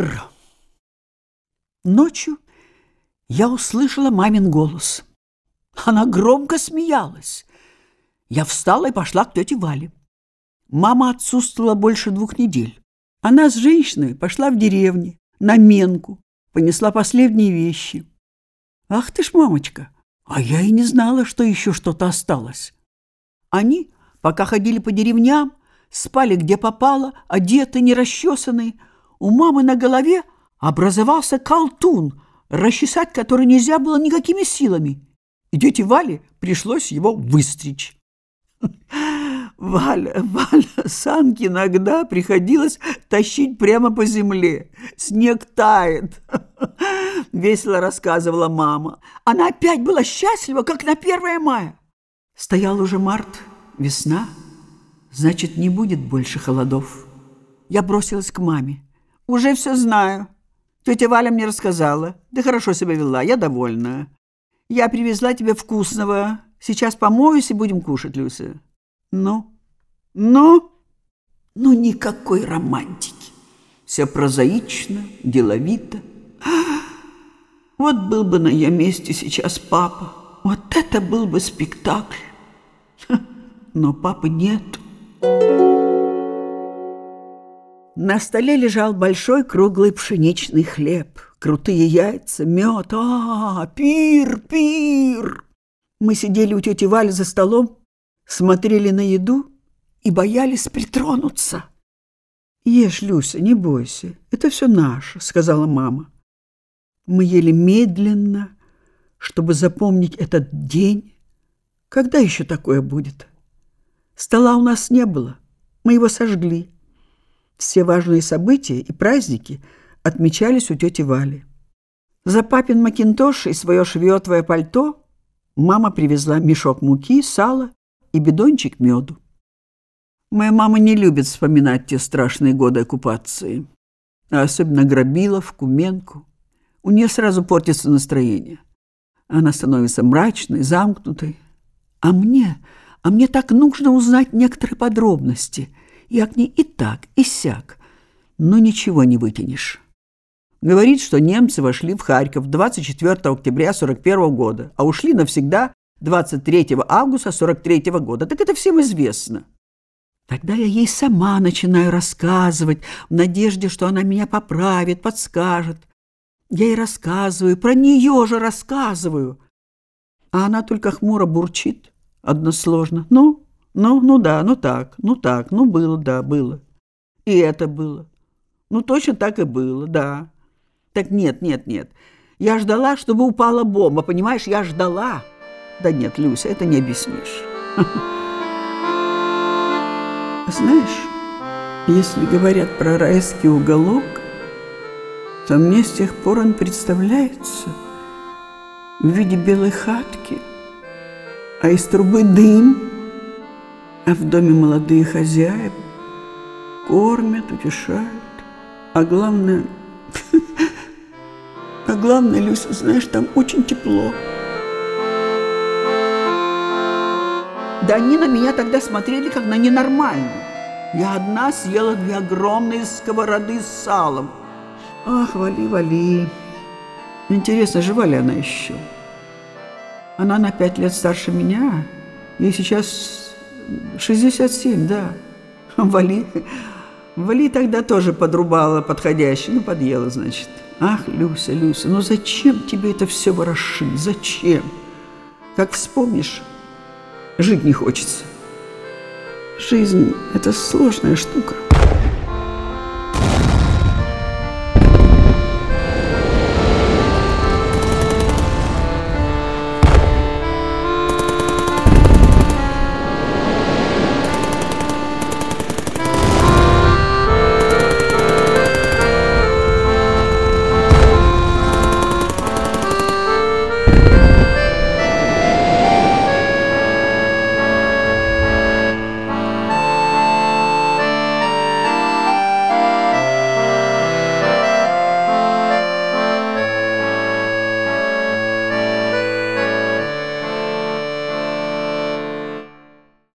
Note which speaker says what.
Speaker 1: пир. Ночью я услышала мамин голос. Она громко смеялась. Я встала и пошла к тете Вале. Мама отсутствовала больше двух недель. Она с женщиной пошла в деревню, на Менку, понесла последние вещи. Ах ты ж, мамочка, а я и не знала, что еще что-то осталось. Они, пока ходили по деревням, спали где попало, одеты, нерасчесанные. У мамы на голове образовался колтун, расчесать который нельзя было никакими силами. И тете Вале пришлось его выстричь. Валя, Валя, санки иногда приходилось тащить прямо по земле. Снег тает. Весело рассказывала мама. Она опять была счастлива, как на 1 мая. Стоял уже март, весна. Значит, не будет больше холодов. Я бросилась к маме. Уже все знаю. Тетя Валя мне рассказала. Ты хорошо себя вела, я довольна. Я привезла тебе вкусного. Сейчас помоюсь и будем кушать, Люся. Ну? Ну? Ну, никакой романтики. Все прозаично, деловито. Вот был бы на ее месте сейчас папа. Вот это был бы спектакль. Но папы нет. На столе лежал большой круглый пшеничный хлеб, крутые яйца, мед. А, пир, пир! Мы сидели у тети Вали за столом, смотрели на еду и боялись притронуться. «Ешь, Люся, не бойся, это все наше», — сказала мама. Мы ели медленно, чтобы запомнить этот день. Когда еще такое будет? Стола у нас не было, мы его сожгли. Все важные события и праздники отмечались у тети Вали. За папин макинтош и свое швеотовое пальто мама привезла мешок муки, сала и бидончик меду. Моя мама не любит вспоминать те страшные годы оккупации, а особенно Грабилов, Куменку. У нее сразу портится настроение. Она становится мрачной, замкнутой. А мне, а мне так нужно узнать некоторые подробности – я к ней и так, и сяк, но ничего не вытянешь. Говорит, что немцы вошли в Харьков 24 октября 41 года, а ушли навсегда 23 августа 43 года. Так это всем известно. Тогда я ей сама начинаю рассказывать в надежде, что она меня поправит, подскажет. Я ей рассказываю, про нее же рассказываю. А она только хмуро бурчит, односложно. Ну, ну, ну да, ну так, ну так, ну было, да, было. И это было. Ну точно так и было, да. Так нет, нет, нет. Я ждала, чтобы упала бомба, понимаешь, я ждала. Да нет, Люся, это не объяснишь. Знаешь, если говорят про райский уголок, то мне с тех пор он представляется в виде белой хатки, а из трубы дым – а в доме молодые хозяева кормят, утешают. А главное, а главное, Люся, знаешь, там очень тепло. Да они на меня тогда смотрели, как на ненормальную. Я одна съела две огромные сковороды с салом. Ах, вали, вали. Интересно, жива ли она еще? Она на пять лет старше меня. Ей сейчас 67, да. Вали, Вали тогда тоже подрубала подходящий, ну, подъела, значит. Ах, Люся, Люся, ну зачем тебе это все ворошить? Зачем? Как вспомнишь, жить не хочется. Жизнь – это сложная штука.